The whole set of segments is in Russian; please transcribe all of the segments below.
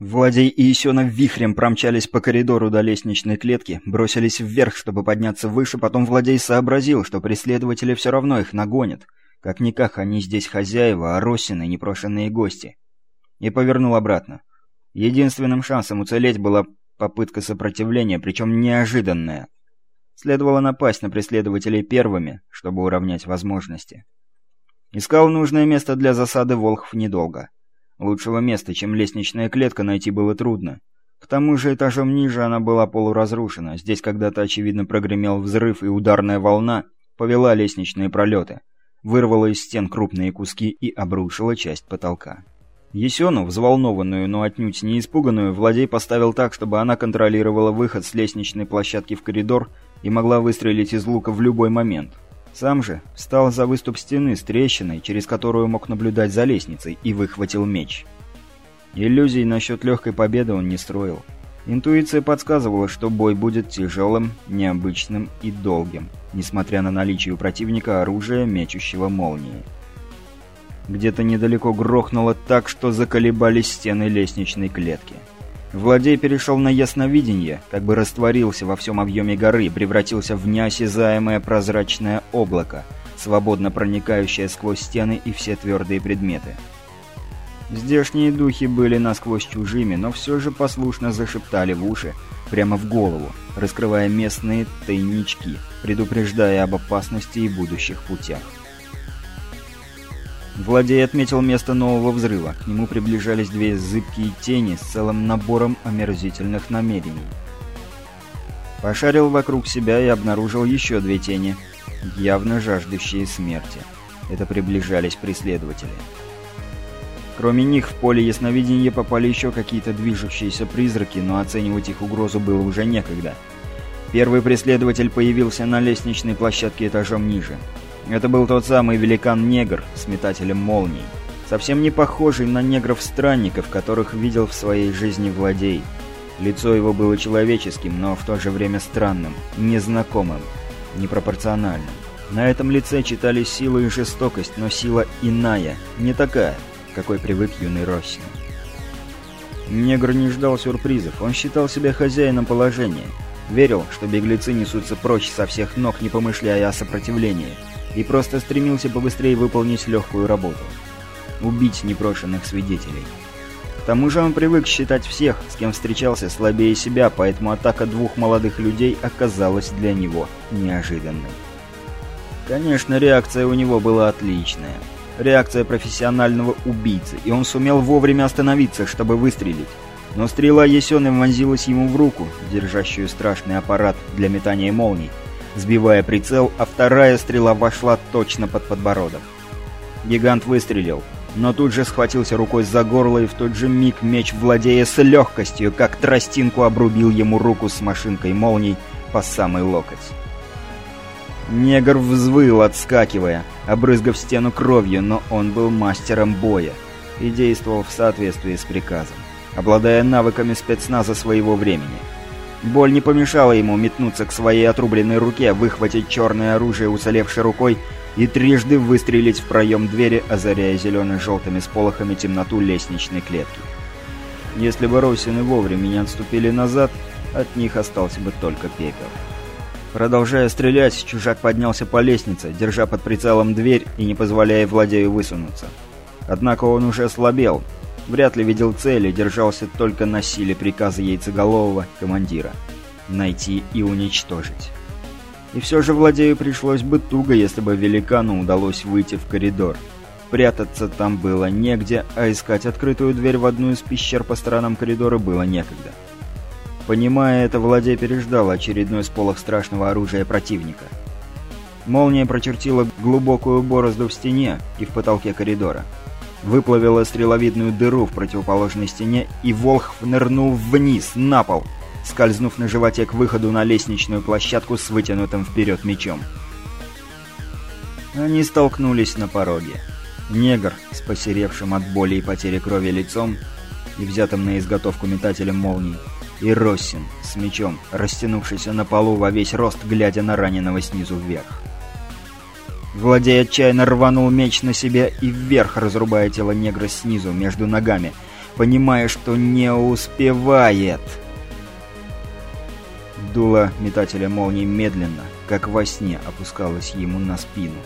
Владей и Исёна вихрем промчались по коридору до лестничной клетки, бросились вверх, чтобы подняться выше, потом Владей сообразил, что преследователи все равно их нагонят. Как-никак они здесь хозяева, а Росины — непрошенные гости. И повернул обратно. Единственным шансом уцелеть была попытка сопротивления, причем неожиданная. Следовало напасть на преследователей первыми, чтобы уравнять возможности. Искал нужное место для засады Волхв недолго. Лучшего места, чем лестничная клетка, найти было трудно. К тому же этажом ниже она была полуразрушена. Здесь когда-то, очевидно, прогремел взрыв, и ударная волна повела лестничные пролеты, вырвала из стен крупные куски и обрушила часть потолка. Есену, взволнованную, но отнюдь не испуганную, Владей поставил так, чтобы она контролировала выход с лестничной площадки в коридор и могла выстрелить из лука в любой момент. Сам же встал за выступ стены с трещиной, через которую мог наблюдать за лестницей, и выхватил меч. Иллюзий насчет легкой победы он не строил. Интуиция подсказывала, что бой будет тяжелым, необычным и долгим, несмотря на наличие у противника оружия, мечущего молнии. Где-то недалеко грохнуло так, что заколебались стены лестничной клетки. Владей перешел на ясновидение, как бы растворился во всем объеме горы, превратился в неосязаемое прозрачное облако, свободно проникающее сквозь стены и все твердые предметы. Здешние духи были насквозь чужими, но все же послушно зашептали в уши, прямо в голову, раскрывая местные тайнички, предупреждая об опасности и будущих путях. Владей отметил место нового взрыва. К нему приближались две зыбкие тени с целым набором омерзительных намерений. Пошарил вокруг себя и обнаружил еще две тени, явно жаждущие смерти. Это приближались преследователи. Кроме них в поле ясновидения попали еще какие-то движущиеся призраки, но оценивать их угрозу было уже некогда. Первый преследователь появился на лестничной площадке этажом ниже. Это был тот самый великан-негр с метателем молний, совсем не похожий на негров-странников, которых видел в своей жизни Владей. Лицо его было человеческим, но в то же время странным, незнакомым, непропорциональным. На этом лице читали сила и жестокость, но сила иная, не такая, какой привык юный Россин. Негр не ждал сюрпризов, он считал себя хозяином положения. Верил, что беглецы несутся прочь со всех ног, не помышляя о сопротивлении и просто стремился побыстрее выполнить легкую работу. Убить непрошенных свидетелей. К тому же он привык считать всех, с кем встречался, слабее себя, поэтому атака двух молодых людей оказалась для него неожиданной. Конечно, реакция у него была отличная. Реакция профессионального убийцы, и он сумел вовремя остановиться, чтобы выстрелить. Но стрела Есеным вонзилась ему в руку, держащую страшный аппарат для метания молний, сбивая прицел, а вторая стрела вошла точно под подбородок. Гигант выстрелил, но тут же схватился рукой за горло и в тот же миг меч, владея с легкостью, как тростинку обрубил ему руку с машинкой молний по самый локоть. Негр взвыл, отскакивая, обрызгав стену кровью, но он был мастером боя и действовал в соответствии с приказом, обладая навыками спецназа своего времени. Боль не помешала ему метнуться к своей отрубленной руке, выхватить черное оружие уцелевшей рукой и трижды выстрелить в проем двери, озаряя зелено-желтыми сполохами темноту лестничной клетки. Если бы Росины вовремя не отступили назад, от них остался бы только пепел. Продолжая стрелять, чужак поднялся по лестнице, держа под прицелом дверь и не позволяя владею высунуться. Однако он уже ослабел, Вряд ли видел цели, держался только на силе приказа яйцеголового командира. Найти и уничтожить. И все же Владею пришлось бы туго, если бы великану удалось выйти в коридор. Прятаться там было негде, а искать открытую дверь в одну из пещер по сторонам коридора было некогда. Понимая это, Владей переждал очередной сполох страшного оружия противника. Молния прочертила глубокую борозду в стене и в потолке коридора выплавила стреловидную дыру в противоположной стене, и Волхв нырнул вниз, на пол, скользнув на животе к выходу на лестничную площадку с вытянутым вперед мечом. Они столкнулись на пороге. Негр с посеревшим от боли и потери крови лицом и взятым на изготовку метателем молний, и Россин с мечом, растянувшийся на полу во весь рост, глядя на раненого снизу вверх. Владей отчаянно рванул меч на себя и вверх, разрубая тело негра снизу, между ногами. понимая, что не успевает. Дуло метателя молний медленно, как во сне, опускалось ему на спину.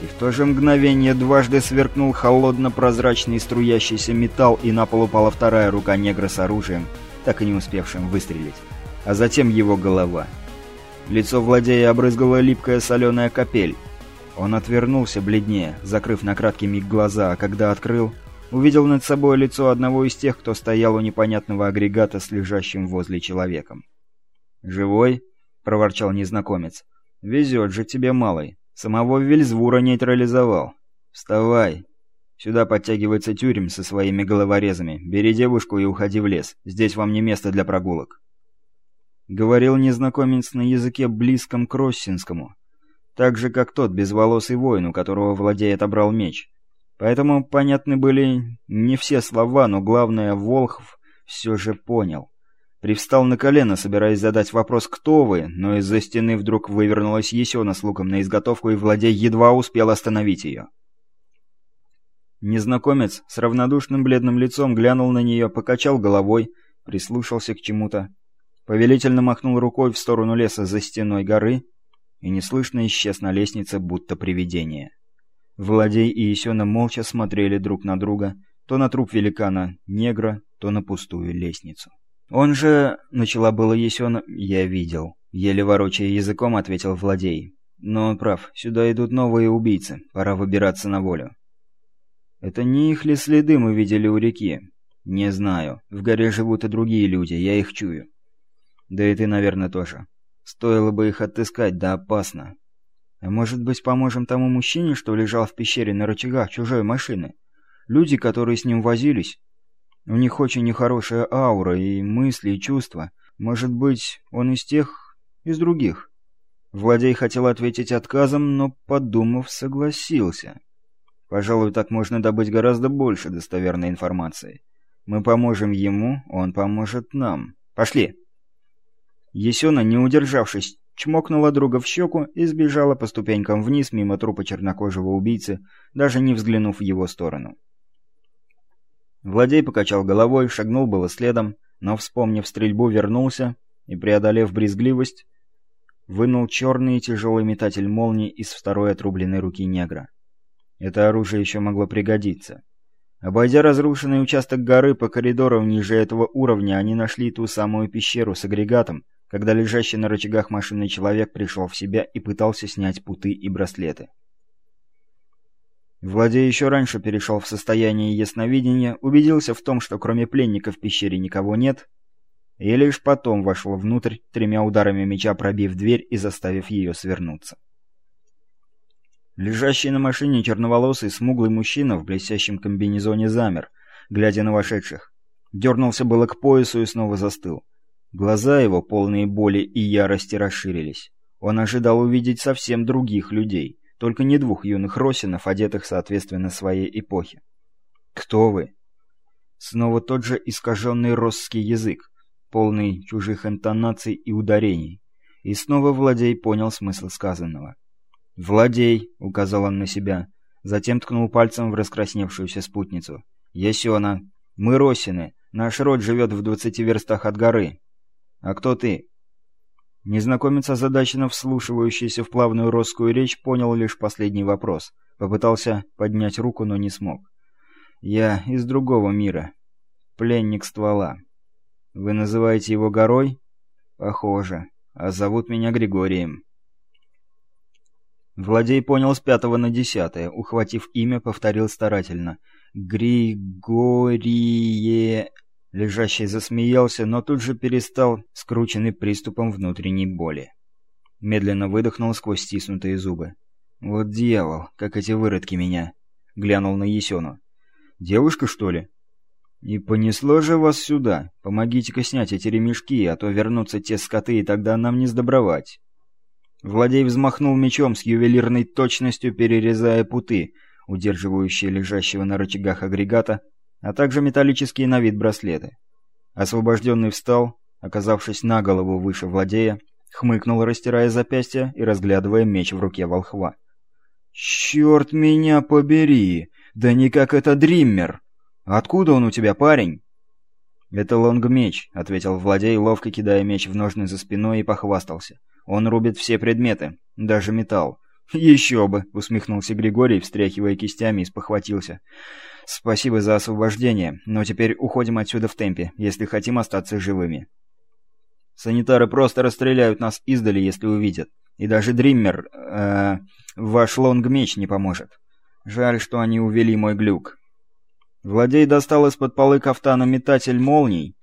И в то же мгновение дважды сверкнул холодно-прозрачный струящийся металл, и на пол упала вторая рука негра с оружием, так и не успевшим выстрелить. А затем его голова. Лицо владея обрызгала липкая соленая капель. Он отвернулся бледнее, закрыв на краткий миг глаза, а когда открыл, увидел над собой лицо одного из тех, кто стоял у непонятного агрегата с лежащим возле человеком. «Живой?» — проворчал незнакомец. «Везет же тебе, малый. Самого Вельзвура нейтрализовал. Вставай. Сюда подтягивается тюрем со своими головорезами. Бери девушку и уходи в лес. Здесь вам не место для прогулок». Говорил незнакомец на языке близком к Россинскому. Так же, как тот безволосый воин, у которого владеет отобрал меч. Поэтому понятны были не все слова, но главное, Волхов все же понял. Привстал на колено, собираясь задать вопрос «Кто вы?», но из-за стены вдруг вывернулась Есена с луком на изготовку, и Владей едва успел остановить ее. Незнакомец с равнодушным бледным лицом глянул на нее, покачал головой, прислушался к чему-то, повелительно махнул рукой в сторону леса за стеной горы и неслышно исчез на лестнице, будто привидение. Владей и Есена молча смотрели друг на друга, то на труп великана, негра, то на пустую лестницу. «Он же...» — начала было Есена... «Я видел». Еле ворочая языком, ответил Владей. «Но он прав. Сюда идут новые убийцы. Пора выбираться на волю». «Это не их ли следы мы видели у реки?» «Не знаю. В горе живут и другие люди. Я их чую». «Да и ты, наверное, тоже. Стоило бы их отыскать, да опасно». «А может быть, поможем тому мужчине, что лежал в пещере на рычагах чужой машины? Люди, которые с ним возились, у них очень нехорошая аура и мысли, и чувства. Может быть, он из тех, из других. Владей хотел ответить отказом, но, подумав, согласился. Пожалуй, так можно добыть гораздо больше достоверной информации. Мы поможем ему, он поможет нам. Пошли!» Есена, не удержавшись, чмокнула друга в щеку и сбежала по ступенькам вниз мимо трупа чернокожего убийцы, даже не взглянув в его сторону. Владей покачал головой, шагнул было следом, но, вспомнив стрельбу, вернулся и, преодолев брезгливость, вынул черный тяжелый метатель молнии из второй отрубленной руки негра. Это оружие еще могло пригодиться. Обойдя разрушенный участок горы по коридору ниже этого уровня, они нашли ту самую пещеру с агрегатом, когда лежащий на рычагах машины человек пришел в себя и пытался снять путы и браслеты. Владей еще раньше перешел в состояние ясновидения, убедился в том, что кроме пленника в пещере никого нет, и лишь потом вошел внутрь, тремя ударами меча пробив дверь и заставив ее свернуться. Лежащий на машине черноволосый смуглый мужчина в блестящем комбинезоне замер, глядя на вошедших. Дернулся было к поясу и снова застыл. Глаза его, полные боли и ярости, расширились. Он ожидал увидеть совсем других людей только не двух юных росинов, одетых соответственно своей эпохе. «Кто вы?» Снова тот же искаженный росский язык, полный чужих интонаций и ударений. И снова Владей понял смысл сказанного. «Владей», — указал он на себя, затем ткнул пальцем в раскрасневшуюся спутницу. «Есена, мы росины, наш род живет в двадцати верстах от горы. А кто ты?» Незнакомец, озадаченно вслушивающийся в плавную росскую речь, понял лишь последний вопрос. Попытался поднять руку, но не смог. «Я из другого мира. Пленник ствола. Вы называете его горой?» «Похоже. А зовут меня Григорием». Владей понял с пятого на десятое, ухватив имя, повторил старательно. «Григорие...» Лежащий засмеялся, но тут же перестал, скрученный приступом внутренней боли. Медленно выдохнул сквозь стиснутые зубы. «Вот дьявол, как эти выродки меня!» Глянул на Есену. «Девушка, что ли?» «И понесло же вас сюда. Помогите-ка снять эти ремешки, а то вернутся те скоты, и тогда нам не сдобровать». Владей взмахнул мечом с ювелирной точностью, перерезая путы, удерживающие лежащего на рычагах агрегата, а также металлические на вид браслеты. Освобожденный встал, оказавшись на голову выше владея, хмыкнул, растирая запястье и разглядывая меч в руке волхва. «Черт меня побери! Да не как это Дриммер!» «Откуда он у тебя, парень?» «Это лонгмеч», — ответил Владей, ловко кидая меч в ножны за спиной и похвастался. «Он рубит все предметы, даже металл». «Еще бы!» — усмехнулся Григорий, встряхивая кистями и спохватился. «Спасибо за освобождение, но теперь уходим отсюда в темпе, если хотим остаться живыми». «Санитары просто расстреляют нас издали, если увидят. И даже Дриммер, э, ваш лонгмеч не поможет. Жаль, что они увели мой глюк». Владей достал из-под полы кафтана метатель молний,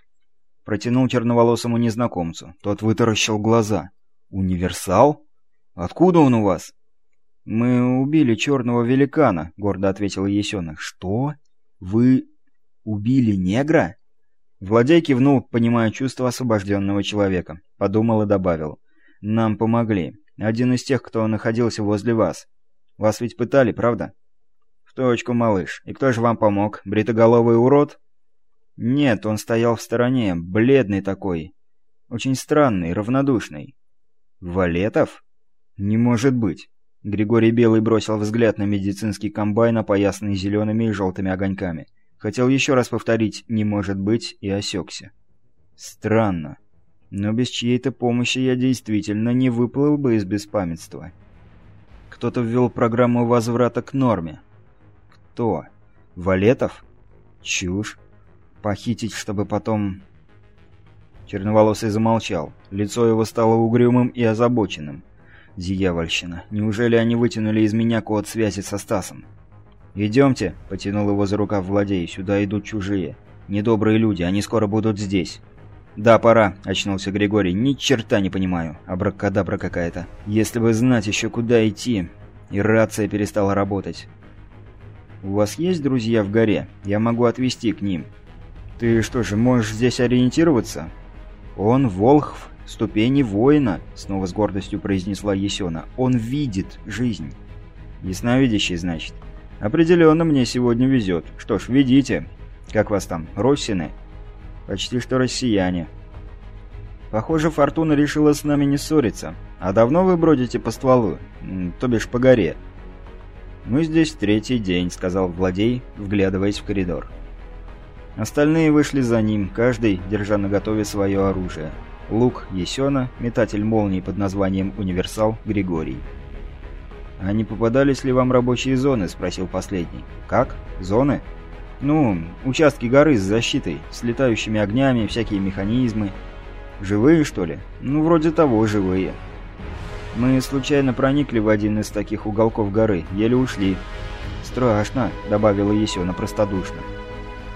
протянул черноволосому незнакомцу. Тот вытаращил глаза. «Универсал? Откуда он у вас?» «Мы убили черного великана», — гордо ответил Есенок. «Что? Вы убили негра?» Владей кивнул, понимая чувство освобожденного человека. Подумал и добавил. «Нам помогли. Один из тех, кто находился возле вас. Вас ведь пытали, правда?» «В точку, малыш. И кто же вам помог? Бритоголовый урод?» «Нет, он стоял в стороне, бледный такой. Очень странный, равнодушный». «Валетов?» «Не может быть». Григорий Белый бросил взгляд на медицинский комбайн, опоясанный зелеными и желтыми огоньками. Хотел еще раз повторить «не может быть» и осекся. Странно. Но без чьей-то помощи я действительно не выплыл бы из беспамятства. Кто-то ввел программу возврата к норме. Кто? Валетов? Чушь. Похитить, чтобы потом... Черноволосый замолчал. Лицо его стало угрюмым и озабоченным. Дьявольщина. Неужели они вытянули из меня код связи со Стасом? «Идемте», — потянул его за рукав Владей, — «сюда идут чужие. Недобрые люди, они скоро будут здесь». «Да, пора», — очнулся Григорий. «Ни черта не понимаю. Абракадабра какая-то. Если бы знать еще куда идти...» И рация перестала работать. «У вас есть друзья в горе? Я могу отвезти к ним». «Ты что же, можешь здесь ориентироваться?» «Он Волхв, ступени воина», — снова с гордостью произнесла Есена. «Он видит жизнь». «Ясновидящий, значит?» «Определенно мне сегодня везет. Что ж, ведите. Как вас там, Россины?» «Почти что россияне». «Похоже, Фортуна решила с нами не ссориться. А давно вы бродите по стволу? То бишь по горе?» «Мы здесь третий день», — сказал Владей, вглядываясь в коридор. Остальные вышли за ним, каждый держа наготове свое оружие. Лук Есена, метатель молний под названием «Универсал» Григорий. «А не попадались ли вам рабочие зоны?» – спросил последний. «Как? Зоны?» «Ну, участки горы с защитой, с летающими огнями, всякие механизмы. Живые, что ли? Ну, вроде того, живые. Мы случайно проникли в один из таких уголков горы, еле ушли». «Страшно», — добавила Есена простодушно.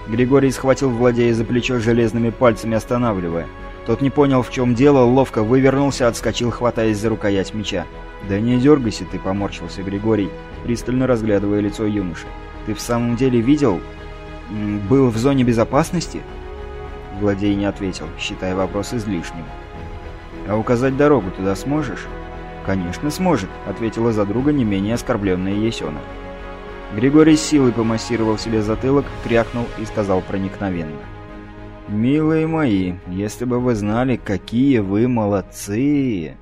Григорий схватил Владея за плечо железными пальцами, останавливая. Тот не понял, в чем дело, ловко вывернулся, отскочил, хватаясь за рукоять меча. «Да не дергайся ты», — поморщился Григорий, пристально разглядывая лицо юноши. «Ты в самом деле видел? Был в зоне безопасности?» Владей не ответил, считая вопрос излишним. «А указать дорогу туда сможешь?» «Конечно сможет», — ответила за друга не менее оскорбленная Есена. Григорий с силой помассировал себе затылок, крякнул и сказал проникновенно. «Милые мои, если бы вы знали, какие вы молодцы!»